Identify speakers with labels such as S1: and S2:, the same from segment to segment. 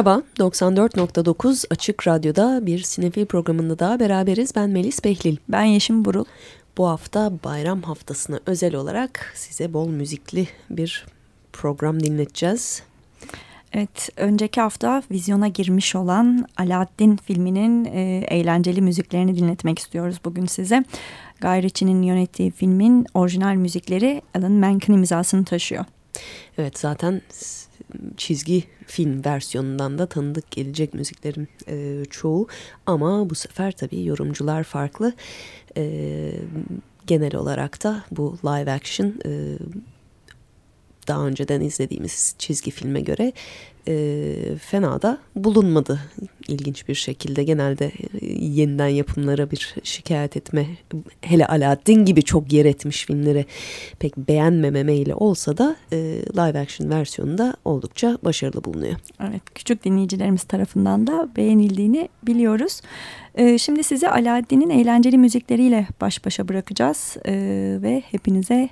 S1: Merhaba, 94.9 Açık Radyo'da bir sinefil programında daha beraberiz. Ben Melis Behlil.
S2: Ben Yeşim Burul.
S1: Bu hafta bayram haftasına özel olarak size bol müzikli bir program dinleteceğiz.
S2: Evet, önceki hafta vizyona girmiş olan Aladdin filminin e, eğlenceli müziklerini dinletmek istiyoruz bugün size. Guy Ritchie'nin yönettiği filmin orijinal müzikleri Alan Menken imzasını taşıyor.
S1: Evet, zaten çizgi film versiyonundan da tanıdık gelecek müziklerin e, çoğu ama bu sefer tabii yorumcular farklı. E, genel olarak da bu live action e, daha önceden izlediğimiz çizgi filme göre e, fena da bulunmadı ilginç bir şekilde. Genelde e, yeniden yapımlara bir şikayet etme hele Aladdin gibi çok yer etmiş filmleri pek beğenmememeyle olsa da e, live action versiyonunda oldukça başarılı bulunuyor.
S2: Evet küçük dinleyicilerimiz tarafından da beğenildiğini biliyoruz. E, şimdi size Aladdin'in eğlenceli müzikleriyle baş başa bırakacağız e, ve hepinize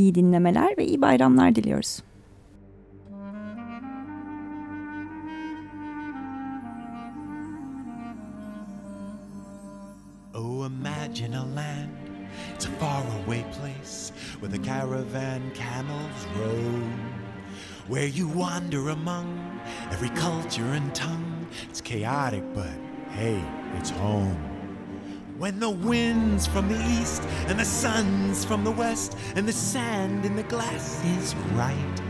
S2: iyi dinlemeler ve iyi bayramlar diliyoruz.
S3: Oh, imagine a land, it's a faraway place where the caravan camels roam. Where you wander among every culture and tongue. It's chaotic, but hey, it's home. When the wind's from the east and the sun's from the west and the sand in the glass is right.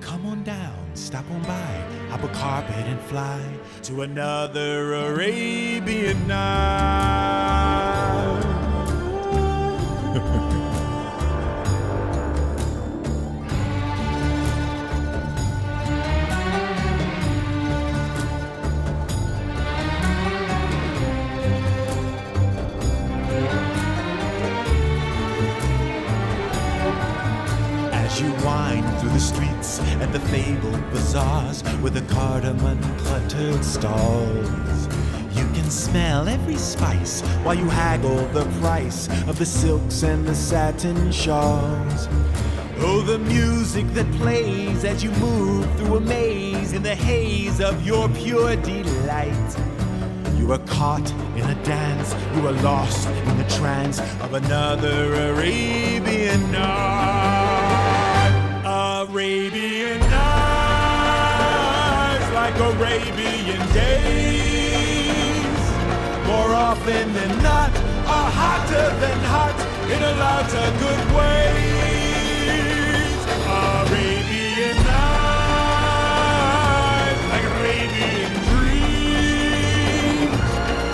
S3: Come on down, stop on by, hop a carpet and fly to another Arabian night. The fabled bazaars with the cardamom cluttered stalls. You can smell every spice while you haggle the price of the silks and the satin shawls. Oh, the music that plays as you move through a maze in the haze of your pure delight. You are caught in a dance, you are lost in the trance of another Arabian night. Like Arabian days. More often than not, are hotter than hot in a lot of good ways. Arabian nights, like Arabian dreams.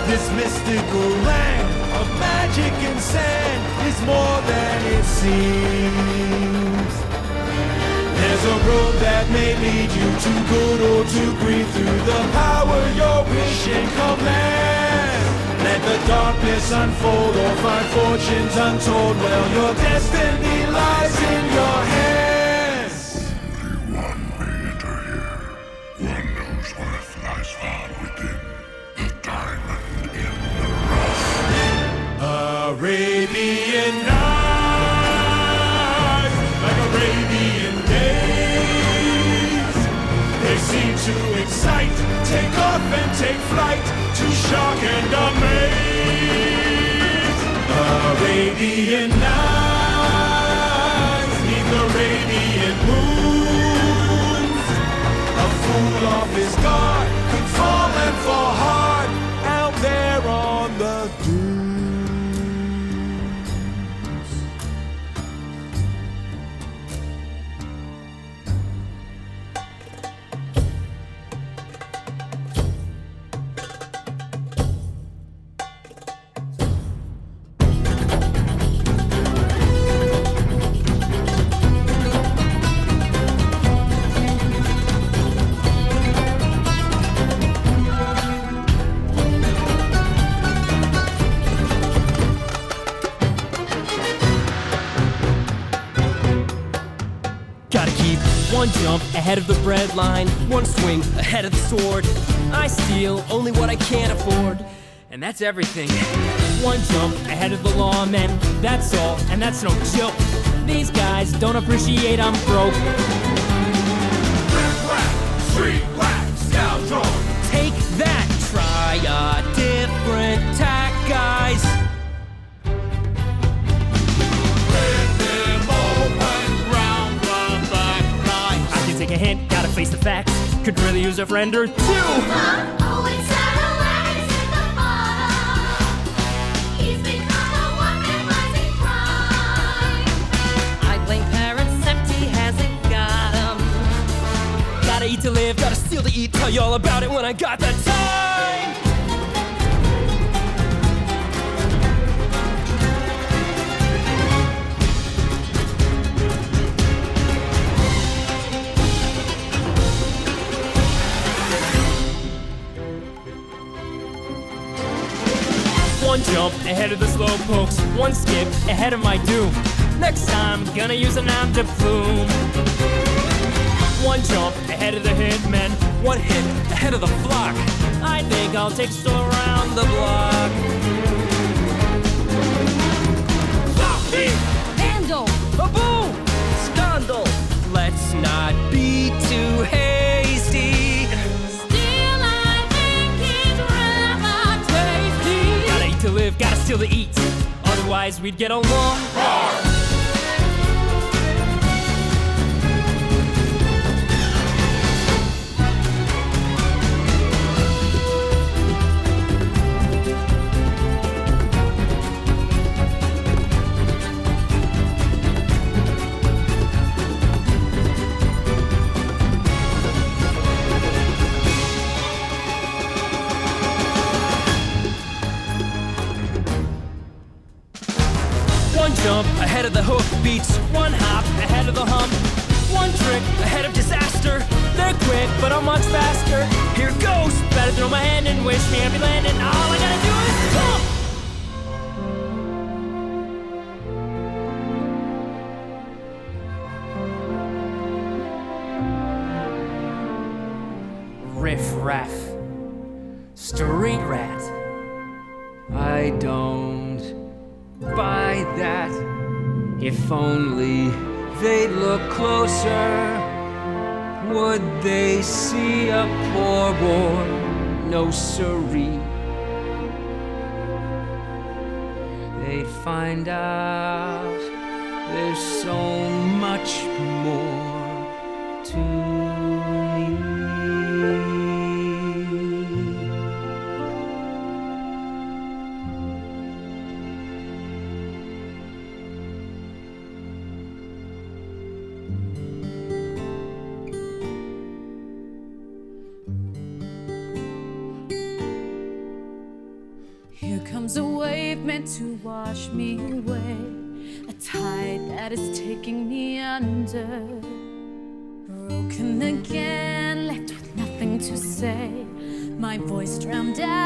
S3: This mystical land of magic and sand is more than it seems. There's a road that may lead you to good or to greed through the power your wish and command. Let the darkness unfold or find fortunes untold. Well, your destiny lies in your hands.
S4: Only one may enter here. One whose worth lies far within the diamond in the rough.
S3: Arabian nights, seem to excite, take off and take flight, to shock and amaze. Arabian nights, neath Arabian moons. A fool off his guard
S5: ahead of the bread line, one swing ahead of the sword. I steal only what I can afford, and that's everything. One jump ahead of the lawmen, that's all, and that's no joke. These guys don't appreciate I'm broke.
S3: Rip, rap, street, black, scoundrel.
S5: Take that, triad. A friend or two. Uh-huh.
S6: Oh, it's Saddlewags in the bottom. He's become a one-man rising crime.
S7: I blame parents, except he hasn't got 'em.
S5: Gotta eat to live, gotta steal to eat. Tell you all about it when I got the time. One jump ahead of the slow pokes, one skip ahead of my doom. Next time, gonna use a nom de plume. One jump ahead of the hitmen, one hit ahead of the flock. I think I'll take still around the block. Floppy!
S7: Handle!
S5: Scandal! Let's not be too steal to eat. Otherwise, we'd get along. One ahead of the hook beats one hop ahead of the hump. One trick ahead of disaster. They're quick, but I'm much faster. Here goes. Better throw my hand and wish me happy landing. All I gotta do is jump. Riff raff. If only they'd look closer, would they see a poor boy? No siree. They'd find out there's so much more to
S8: voice drowned out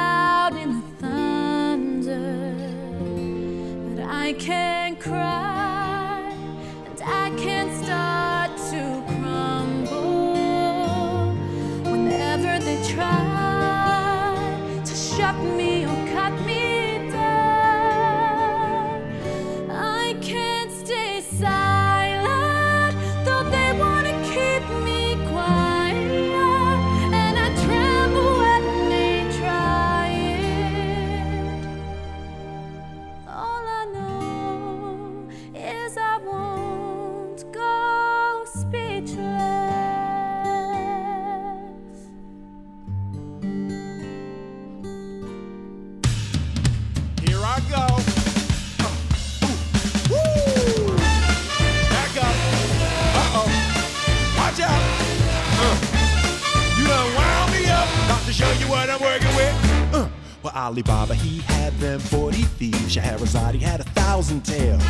S3: Alibaba, he had them 40 thieves. Scheherazade, he had a thousand tales.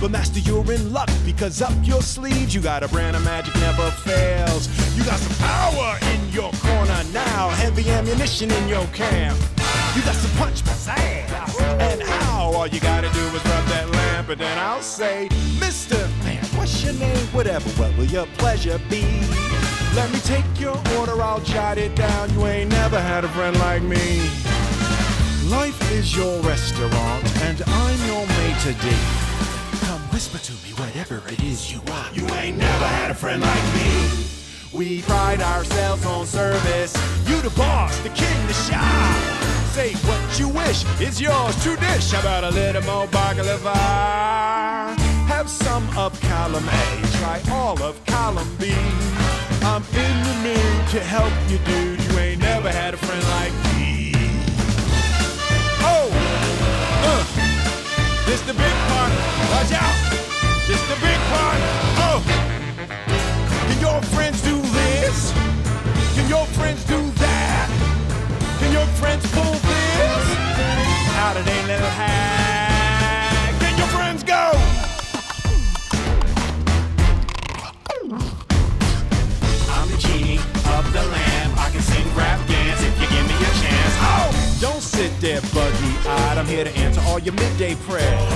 S3: But master, you're in luck because up your sleeves you got a brand of magic never fails. You got some power in your corner now, heavy ammunition in your camp. You got some punch, pizzazz, and how? All you gotta do is rub that lamp, and then I'll say, Mr. Man, what's your name? Whatever, what will your pleasure be? Let me take your order, I'll jot it down. You ain't never had a friend like me. Life is your restaurant, and I'm your maitre d'. Come whisper to me whatever it is you want. You ain't never had a friend like me. We pride ourselves on service. You the boss, the king, the shop. Say what you wish, it's yours to dish. How about a little more baklava? Have some of column A, try all of column B. I'm in the mood to help you, dude. You ain't never had a friend like me. This the big part. Watch out. This the big part. Oh, can your friends do this? Can your friends do that? Can your friends pull this? How do they little hack? Can your friends go? I'm the genie of the lamb. I can sing rap dance if you give me a chance. Oh, don't sit there buggy-eyed. I'm here to all your midday prayers.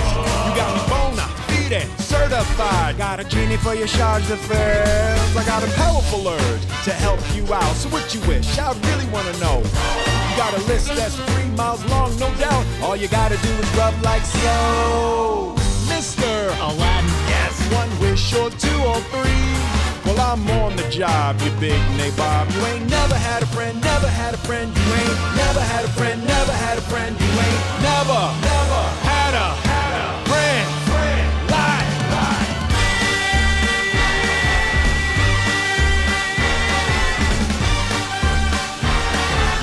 S3: You got me bona fide, certified. Got a genie for your charge d'affaires. I got a powerful urge to help you out. So what you wish? I really wanna know. You got a list that's three miles long, no doubt. All you gotta do is rub like so. Mr.
S5: Aladdin.
S3: Yes, one wish or two or three. Well, I'm on the job, you big nabob. You ain't never had a friend, never had a friend. You ain't never had a friend, never had a friend. You ain't never, never had a, had a friend, friend.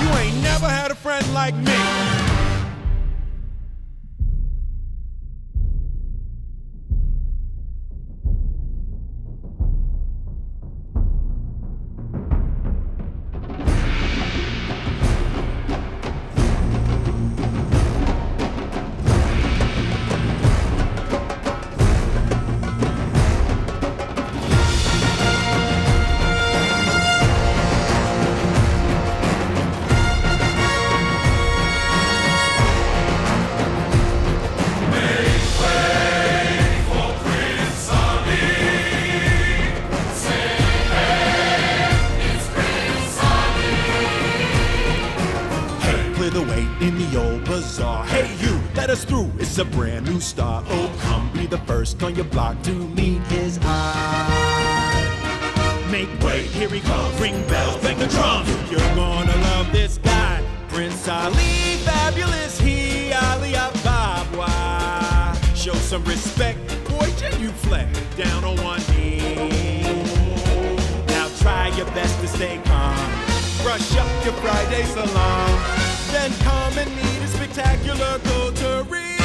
S3: You ain't never had a friend like me. Through. It's a brand new start. Oh, come be the first on your block to meet his eye. Make way, here he comes. Ring bells, bang the drums. You're gonna love this guy. Prince Ali, fabulous he, Ali Ababwa. Show some respect, boy, genuflect down on one knee. Now try your best to stay calm. Brush up your Friday salon. Then come and meet a spectacular coterie.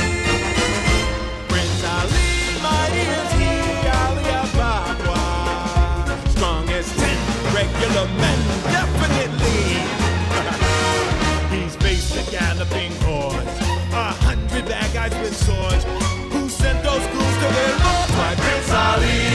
S3: Prince Ali, mighty as he, Ali Ababwa. Strong as ten regular men, definitely. He's faced a galloping horse. A hundred bad guys with swords. Who sent those ghouls to their lord? My Prince Ali.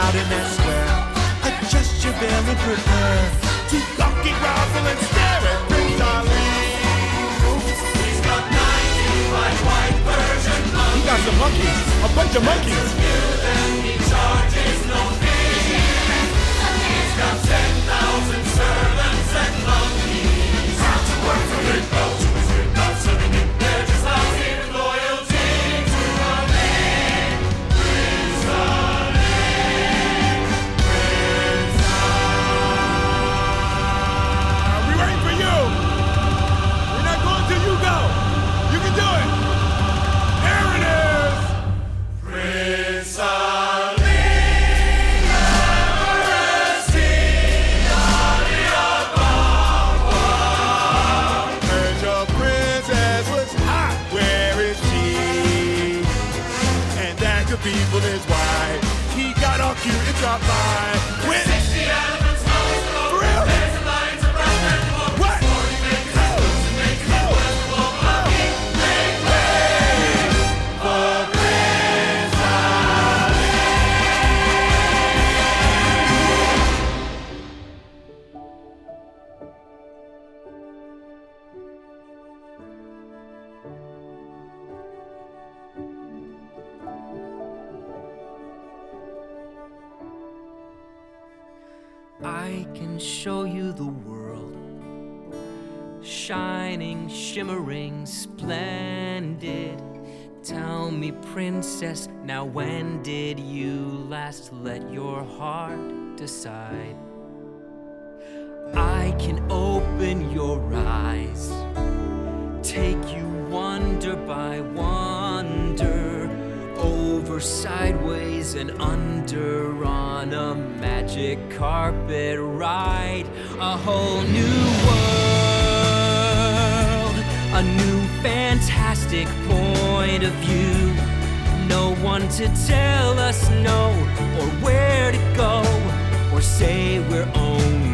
S3: Out in that square. Adjust your veil and prepare to and grovel and stare at Prince. He's got 95 white Persian monkeys. He got some monkeys. A bunch of monkeys.
S5: let your heart decide. I can open your eyes, take you wonder by wonder, over sideways and under on a magic carpet ride. A whole new world, a new fantastic point of view one to tell us no, or where to go, or say we're
S8: owned.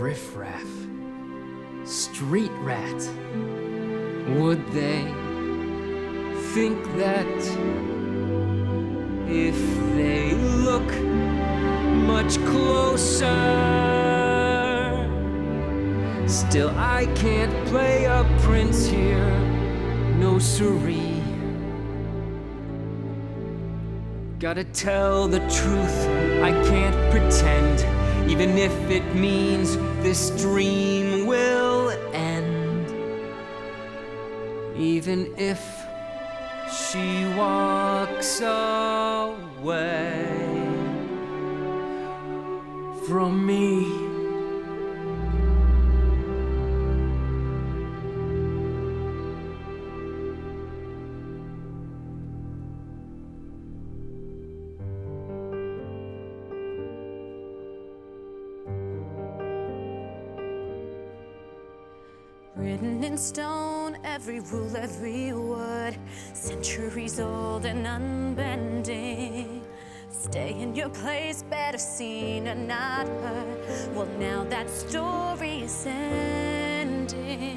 S5: riffraff, street rat. Would they think that? I can't play a prince here, no siree. Gotta tell the truth, I can't pretend, even if it means this dream will end. Even if she walks away from
S8: every rule, every word, centuries old and unbending. Stay in your place, better seen and not heard. Well, now that story's ending.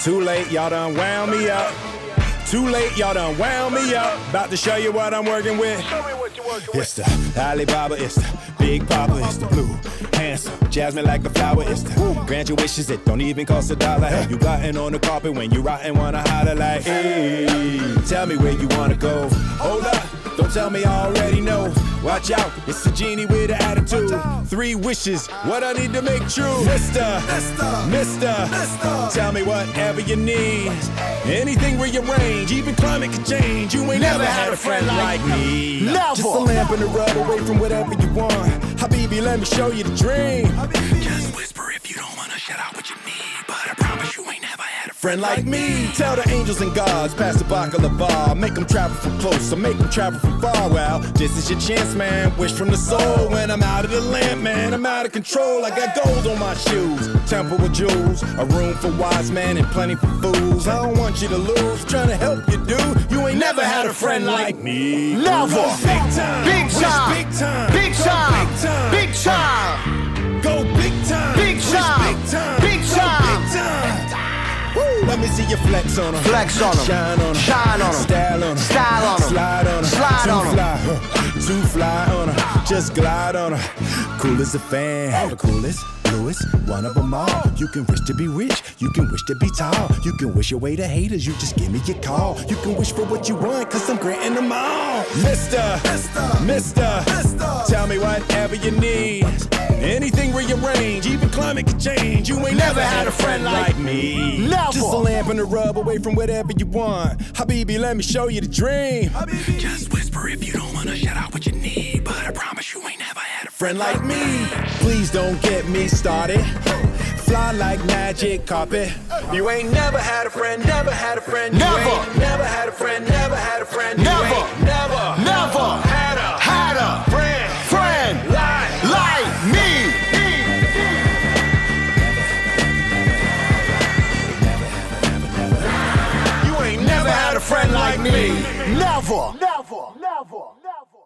S3: Too late, y'all done wound me up. Too late, y'all done wound me up. About to show you what I'm working with. Tell me what you working with. It's the Alibaba, it's the Big Papa, it's the blue, handsome, jasmine like the flower, it's the wishes, it don't even cost a dollar. Have you gotten on the carpet when you rotten, wanna holler like, hey, tell me where you wanna go. Hold up, don't tell me I already know. Watch out, it's a genie with an attitude. Three wishes, what I need to make true. Mister, Mister, tell me whatever you need. Anything rearrange, even climate can change. You ain't never, had a friend like me.
S9: Never.
S3: Just a lamp and a rub away from whatever you want. Habibi, let me show you the dream. Just whisper if you don't wanna shut out what you need. But I promise you ain't never friend like me. Tell the angels and gods, pass the baklava. Make them travel from close, or make them travel from far. Well, this is your chance, man. Wish from the soul. When I'm out of the lamp, man, I'm out of control. I got gold on my shoes, temple with jewels, a room for wise men and plenty for fools. I don't want you to lose, trying to help you, dude. You ain't never had a friend like me.
S9: Never.
S3: Big time,
S9: Big time.
S3: big time,
S9: Big time.
S3: big time,
S9: Big time.
S3: Go you flex on 'em.
S9: Flex on 'em.
S3: Shine on 'em.
S9: Shine on 'em.
S3: Style on 'em.
S9: Style on 'em.
S3: Slide on 'em.
S9: Slide
S3: Too
S9: on 'em.
S3: fly. just glide on her. Cool as a fan, the coolest, bluest, one of them all. You can wish to be rich, you can wish to be tall. You can wish away the haters, you just give me your call. You can wish for what you want, cause I'm granting them all. Mister, Mister, Mister, tell me whatever you need. Anything rearrange, even climate can change. You ain't never had a friend like me.
S9: Never.
S3: Just a lamp and a rub away from whatever you want. Habibi, let me show you the dream. Just whisper if you don't wanna shout out what you need. But I promise you ain't never had a friend like me. Please don't get me started. Fly like magic carpet. You ain't never had a friend, never had a friend.
S9: Never.
S3: never had a friend, never had a friend.
S9: Never.
S3: never,
S9: Never.
S3: Never.
S9: Never. Never. Never.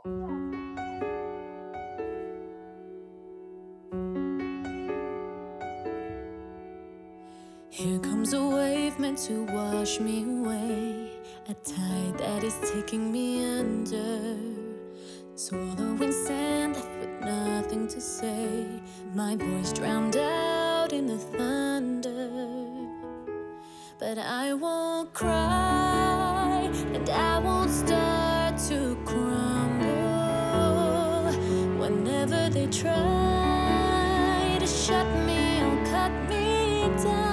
S8: Here comes a wave meant to wash me away. A tide that is taking me under. Swallowing sand left with nothing to say. My voice drowned out in the thunder. But I won't cry and I won't start to crumble. Whenever they try to shut me or cut me down,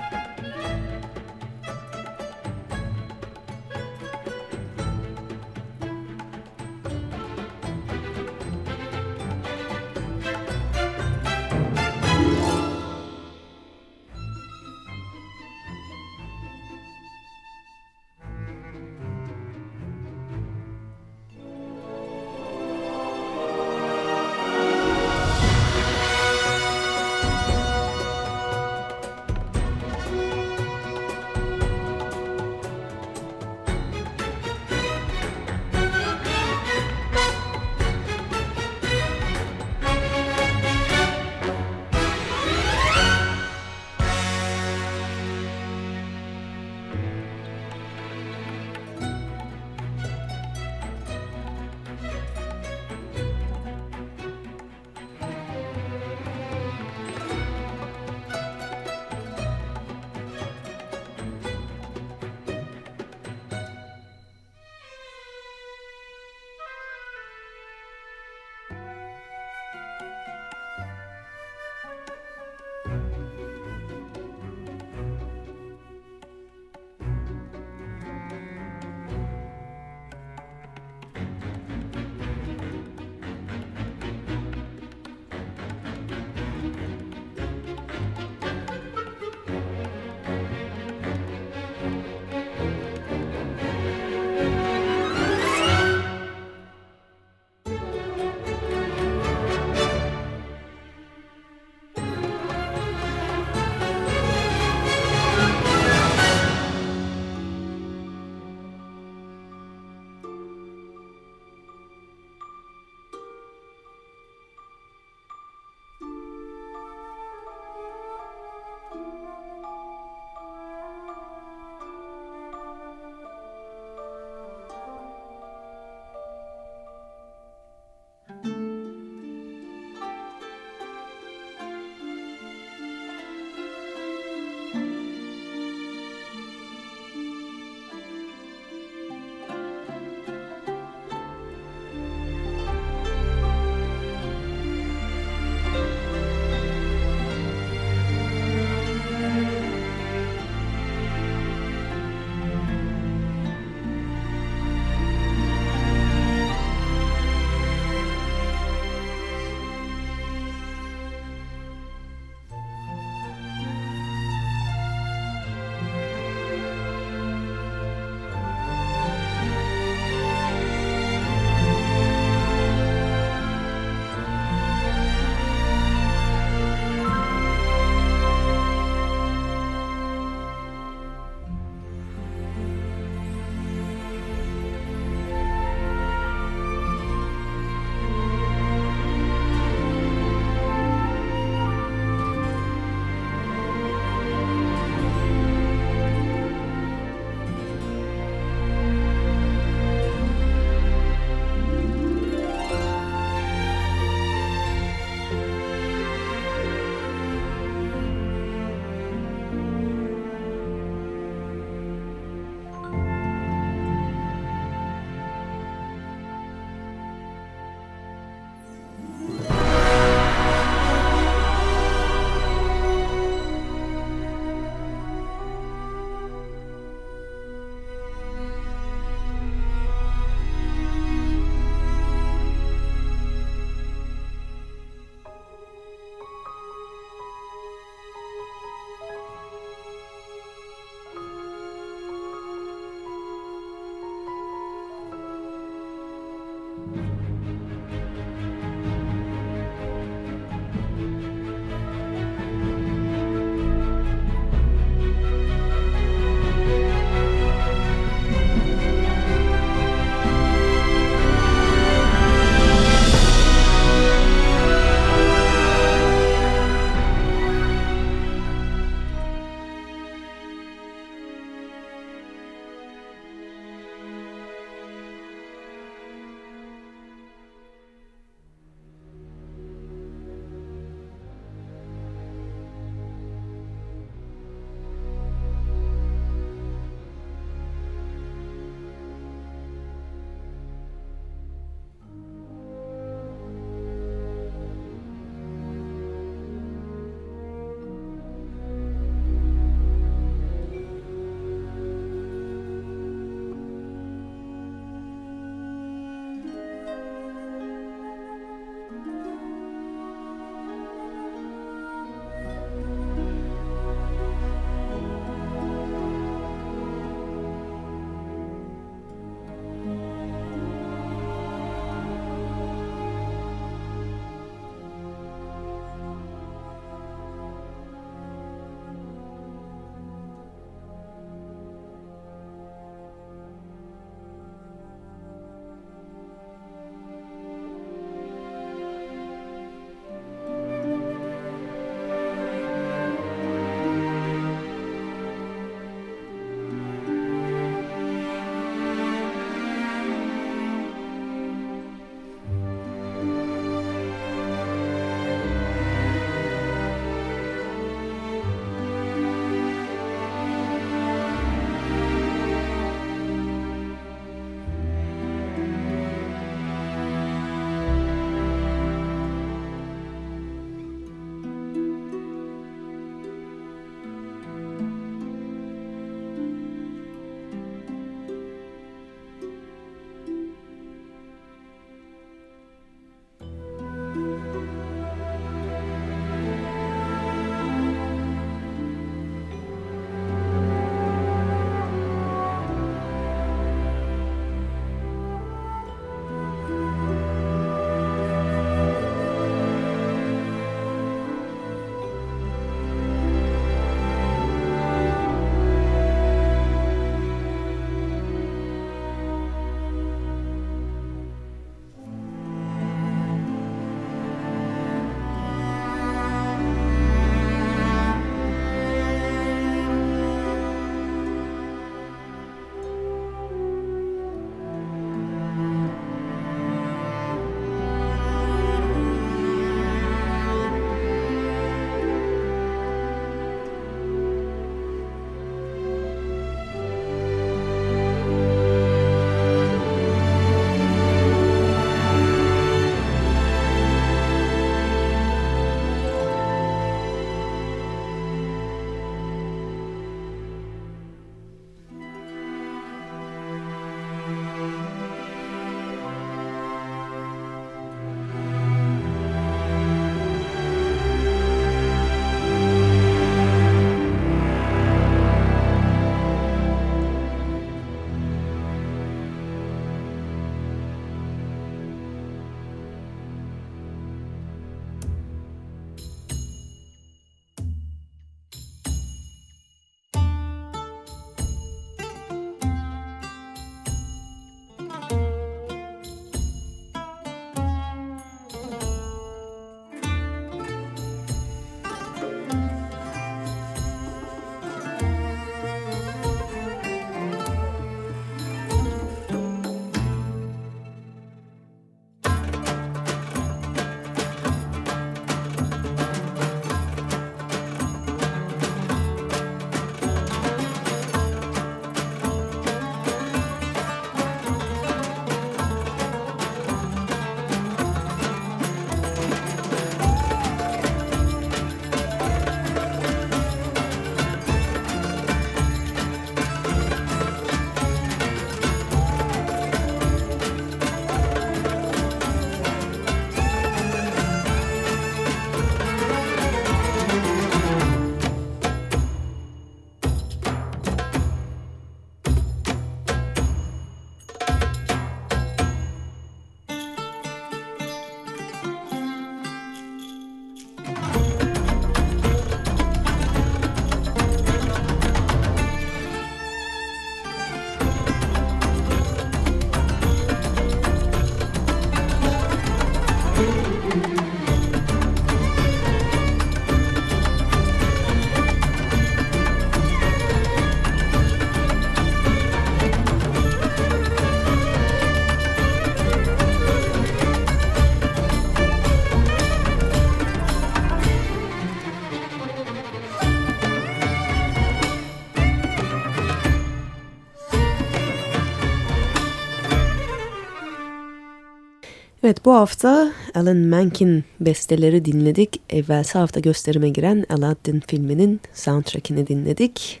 S1: Evet bu hafta Alan Menken besteleri dinledik. Evvelsi hafta gösterime giren Aladdin filminin soundtrackini dinledik.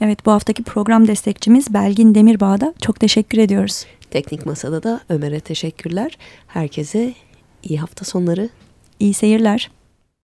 S2: Evet bu haftaki program destekçimiz Belgin Demirbağ'da çok teşekkür ediyoruz.
S1: Teknik Masada da Ömer'e teşekkürler. Herkese iyi hafta sonları.
S2: İyi seyirler.